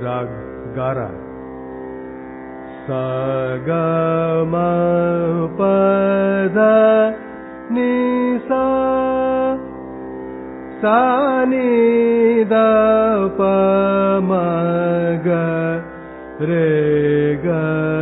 राग गारा स पद म नि सा सा नि द प रे ग